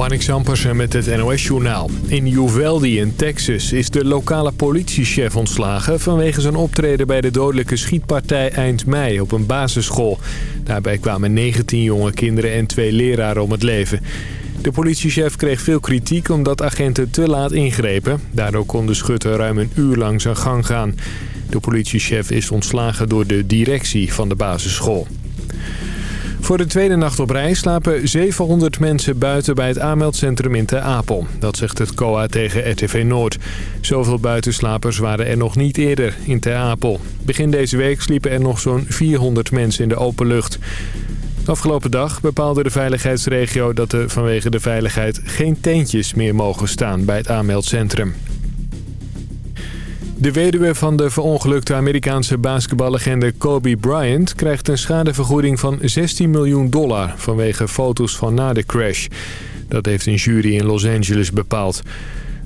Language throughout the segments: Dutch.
Marnik Sampersen met het NOS-journaal. In Uvalde in Texas is de lokale politiechef ontslagen... vanwege zijn optreden bij de dodelijke schietpartij eind mei op een basisschool. Daarbij kwamen 19 jonge kinderen en twee leraren om het leven. De politiechef kreeg veel kritiek omdat agenten te laat ingrepen. Daardoor kon de schutter ruim een uur lang zijn gang gaan. De politiechef is ontslagen door de directie van de basisschool. Voor de tweede nacht op rij slapen 700 mensen buiten bij het aanmeldcentrum in Ter Apel. Dat zegt het COA tegen RTV Noord. Zoveel buitenslapers waren er nog niet eerder in Ter Apel. Begin deze week sliepen er nog zo'n 400 mensen in de open lucht. Afgelopen dag bepaalde de veiligheidsregio dat er vanwege de veiligheid geen tentjes meer mogen staan bij het aanmeldcentrum. De weduwe van de verongelukte Amerikaanse basketballegende Kobe Bryant... krijgt een schadevergoeding van 16 miljoen dollar vanwege foto's van na de crash. Dat heeft een jury in Los Angeles bepaald.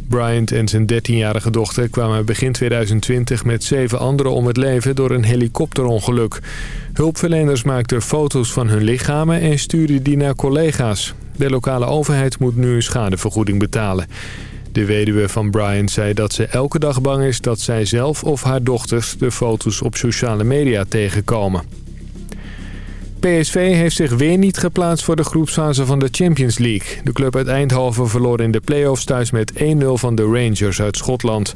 Bryant en zijn 13-jarige dochter kwamen begin 2020 met zeven anderen om het leven door een helikopterongeluk. Hulpverleners maakten foto's van hun lichamen en stuurden die naar collega's. De lokale overheid moet nu een schadevergoeding betalen. De weduwe van Bryant zei dat ze elke dag bang is dat zij zelf of haar dochters de foto's op sociale media tegenkomen. PSV heeft zich weer niet geplaatst voor de groepsfase van de Champions League. De club uit Eindhoven verloor in de play-offs thuis met 1-0 van de Rangers uit Schotland.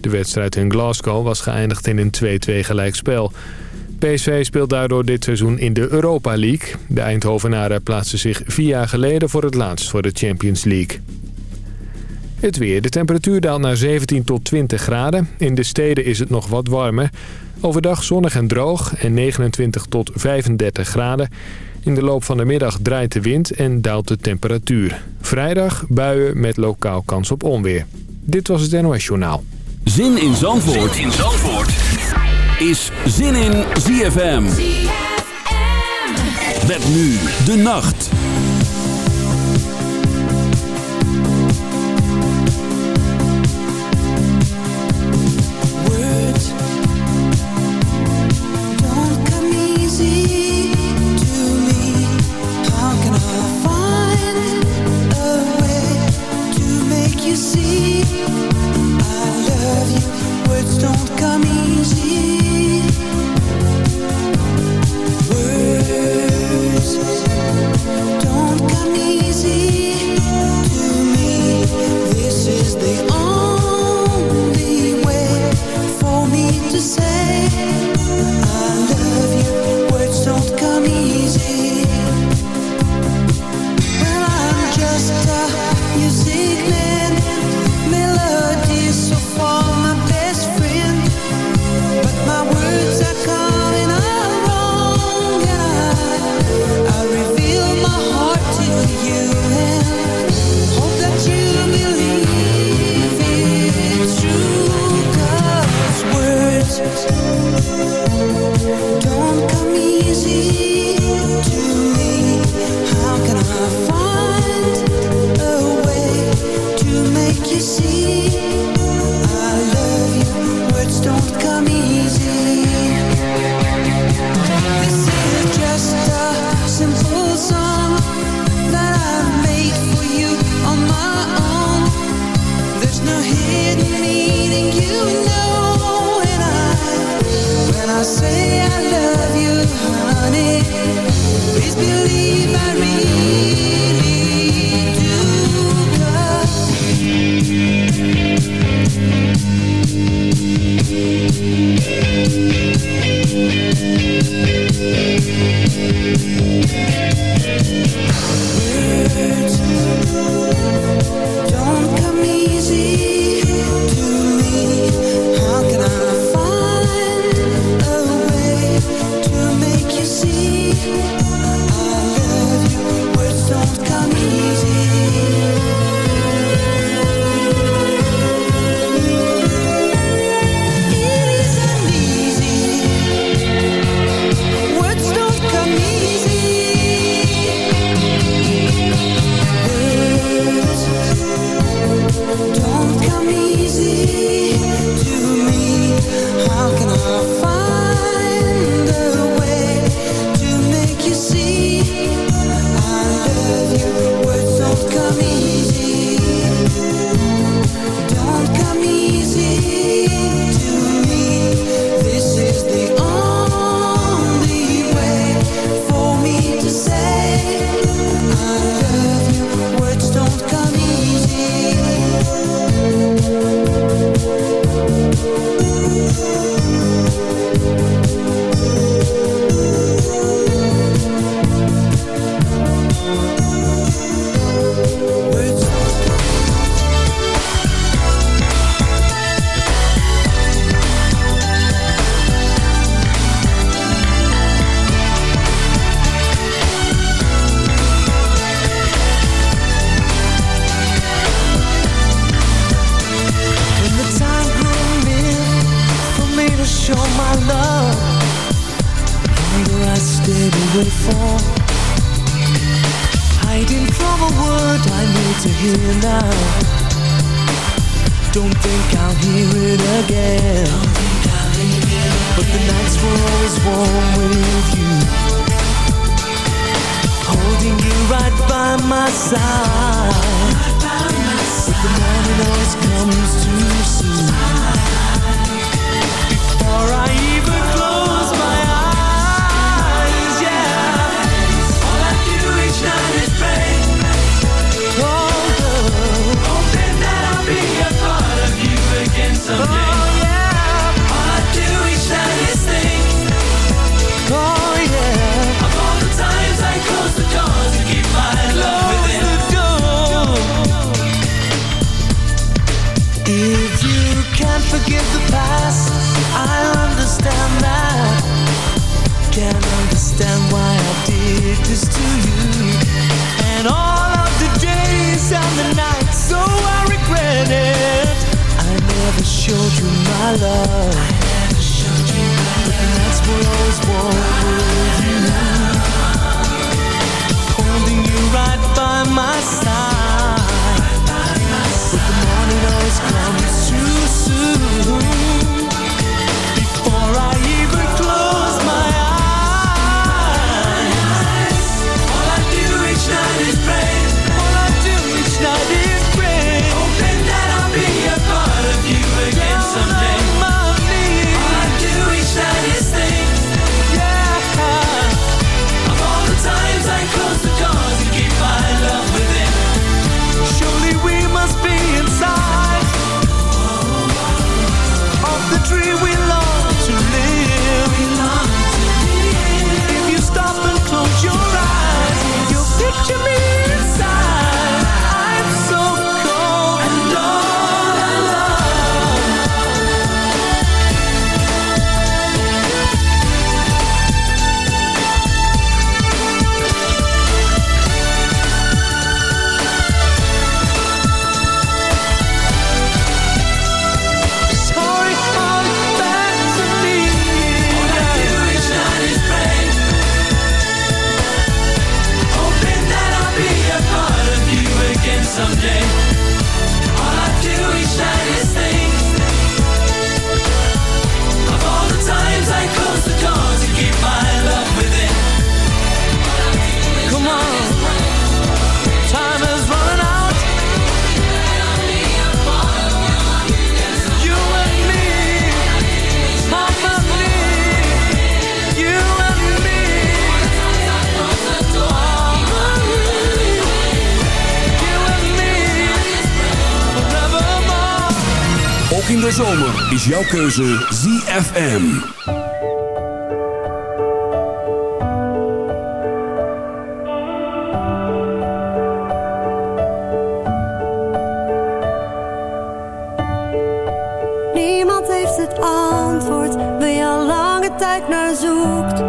De wedstrijd in Glasgow was geëindigd in een 2-2 gelijkspel. PSV speelt daardoor dit seizoen in de Europa League. De Eindhovenaren plaatsten zich vier jaar geleden voor het laatst voor de Champions League. Het weer. De temperatuur daalt naar 17 tot 20 graden. In de steden is het nog wat warmer. Overdag zonnig en droog en 29 tot 35 graden. In de loop van de middag draait de wind en daalt de temperatuur. Vrijdag buien met lokaal kans op onweer. Dit was het NOS Journaal. Zin in Zandvoort, zin in Zandvoort. is Zin in ZFM. ZFM. Met nu de nacht. sound jouw keuze ZFM. Niemand heeft het antwoord waar je al lange tijd naar zoekt.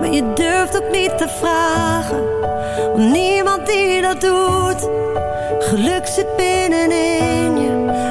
Maar je durft ook niet te vragen om niemand die dat doet. Geluk zit binnenin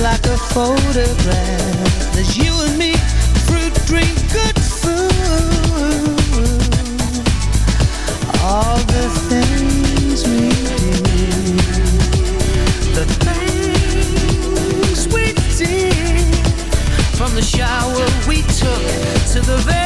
like a photograph. There's you and me, fruit, drink, good food. All the things we do, the things we did, from the shower we took to the very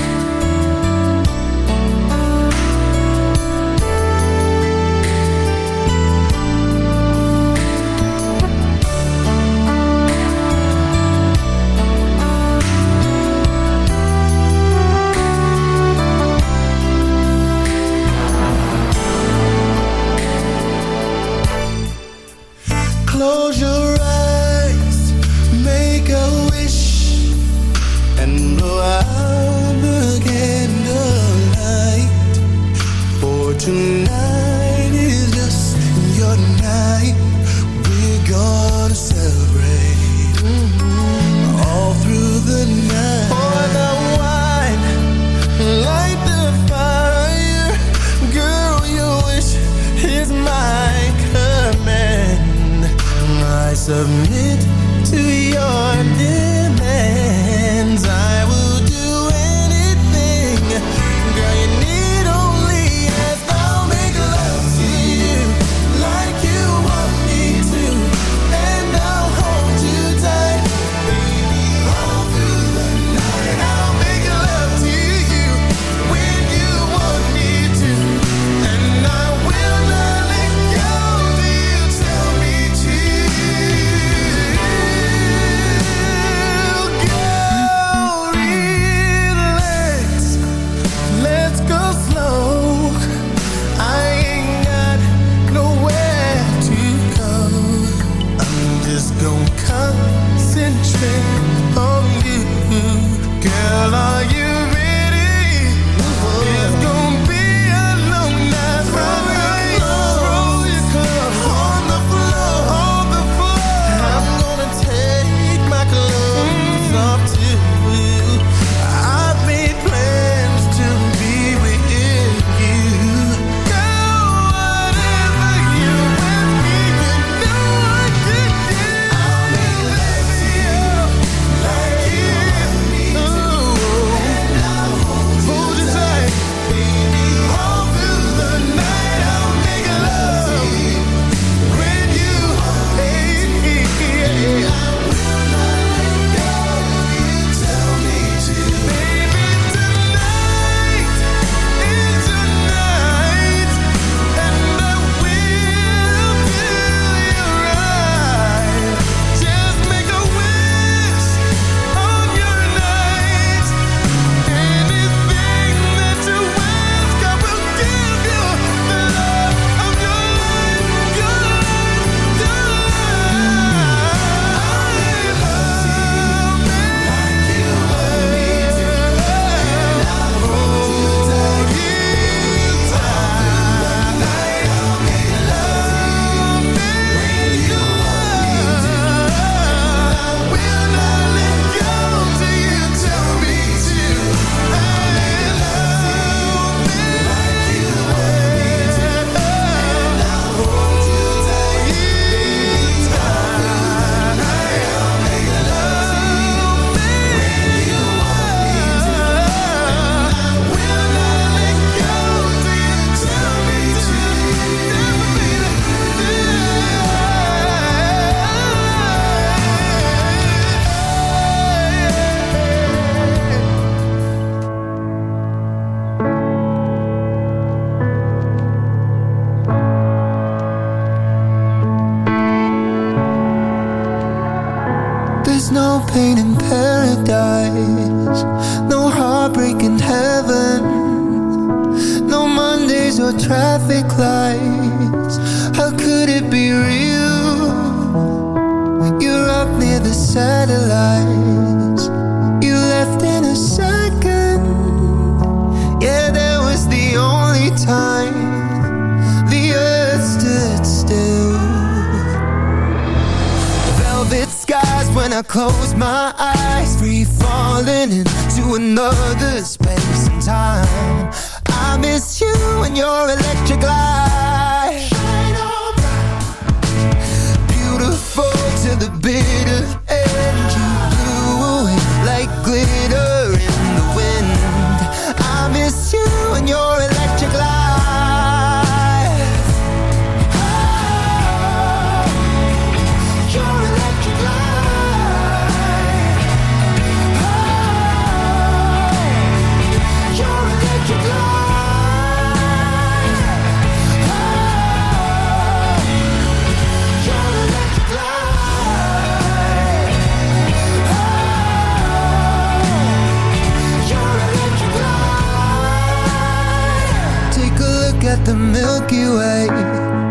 the Milky Way.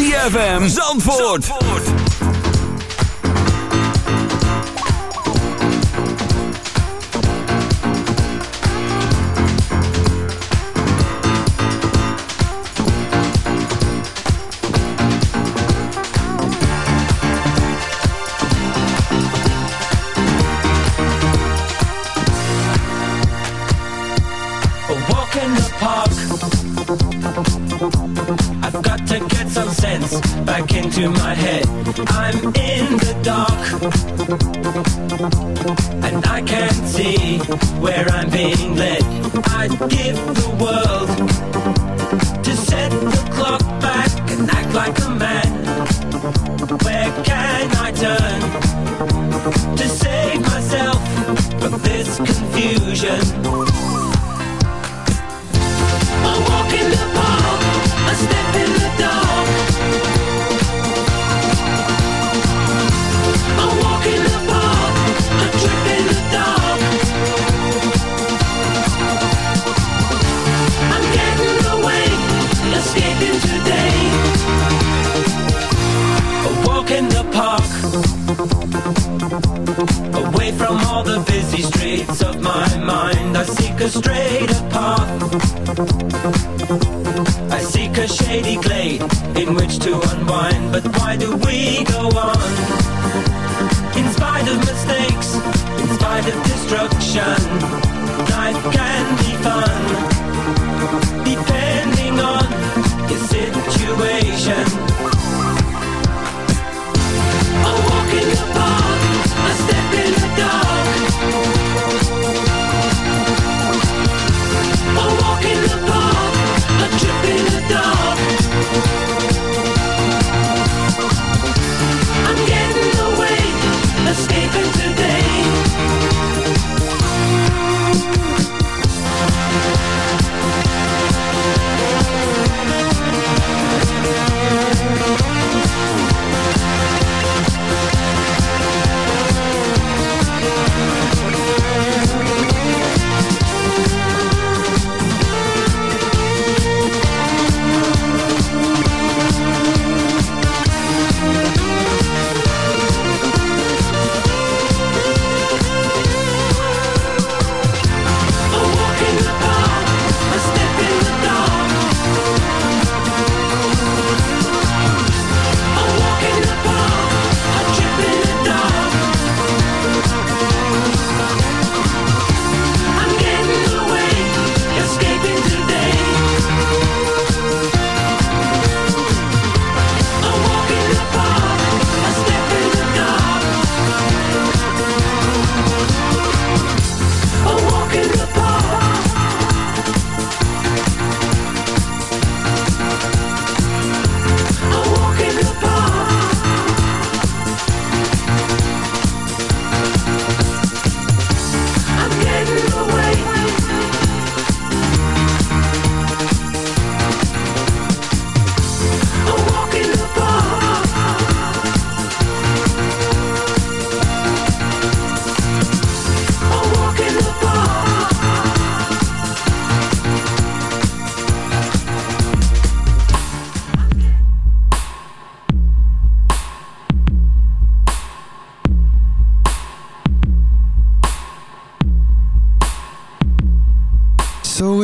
ZFM Zandvoort.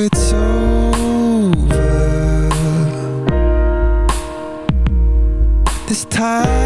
it's over. This time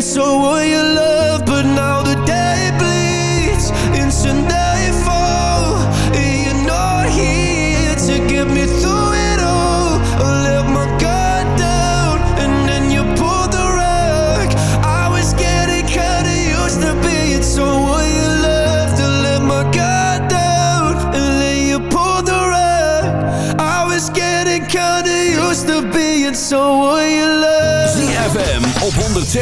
so will you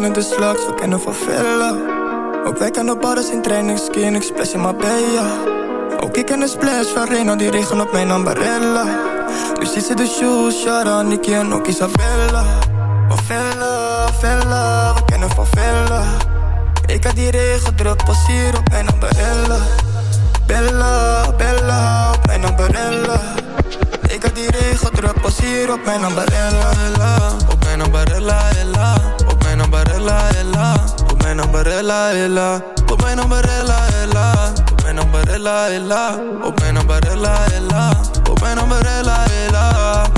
kennen de slags, we kennen van villa. Ook wij kennen bars in training, skin, ik splash in Marbella. Ook ik ken de splash van Reno, die regen op mijn ambarella. Nu ziet ze de shoes, Shara, Nicky en ook Isabella. Van villa, villa, we kennen van villa. Ik had die regen druk, pas hier op mijn ambarella. Bella, Bella, op mijn ambarella. Ik had die regen druk, pas hier op mijn ambarella. Op mijn ambarella, ella umbrella, ella. Put mijn umbrella, ella. Put mijn umbrella, ella. Put mijn umbrella, ella. Op mijn umbrella, ella. Op mijn umbrella, ella.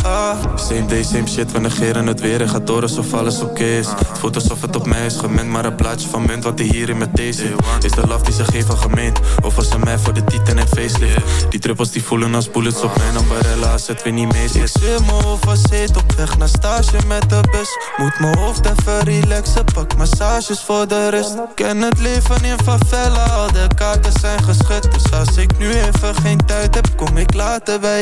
Same day, same shit, we negeren het weer en gaat door alsof alles oké is. Het voelt het op mij is gemend, maar een plaatje van munt wat hij hier in met deze Is de love die ze geven gemeend, of was ze mij voor de titan en facelift? Die druppels die voelen als bullets op mijn umbrella, als het weer niet mee zit. Ik zit me overzeet op weg naar stage met de bus. Moet mijn hoofd even relaxen, pak massages voor de rust. Ken het leven in favela, al de kaarten zijn geschud. Dus als ik nu even geen tijd heb, kom ik later bij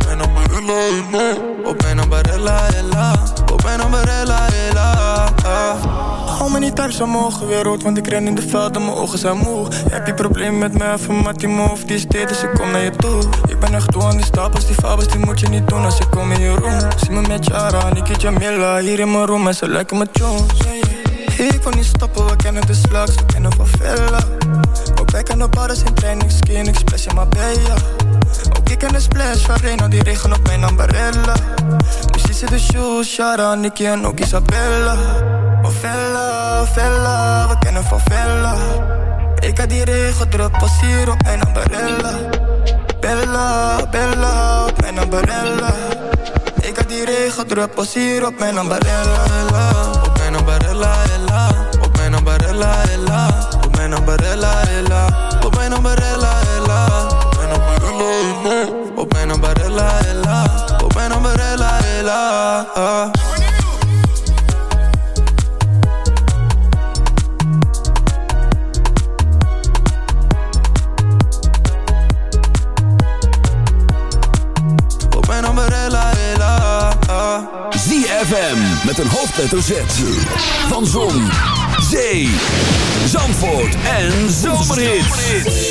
Op mijn ambarella, ella. Op mijn ambarella, ella. Op mijn ambarella, ella. Hou me niet thuis omhoog, weer rood, want ik ren in de veld en mijn ogen zijn moe. Heb je probleem met mij, van met die move, die is dit, dus ik kom naar je toe. Ik ben echt toe aan die stapels, die fabels, die moet je niet doen als ik kom in je room. Zie me met Jara, Niki Jamila, hier in mijn room en ze lijken me Jones. Ik wil niet stoppen, we kennen de slags, we kennen van Villa. Ook wij kennen bars in training, skin, ik splash in Marbella. Ik ken de splash van Reno, die regen op mijn ambarella. Die zit de shoes, Shara, Nicky en ook Isabella. Oh Vella, we kennen van Vella. Ik had die regen druk, op mijn ambarella. Bella, Bella, op mijn ambarella. Ik had die regen druk, op mijn ambarella. Op mijn ambarella, ella. Op mijn ambarella, ella. Op mijn ambarella, ella. Op mijn ambarella, ambarella, ella. Op mijn ambarella, ella. Op mijn ambarella, ella. ZFM met een hoofdletter Z. Van Zon, Zee, Zandvoort en Zomerhits.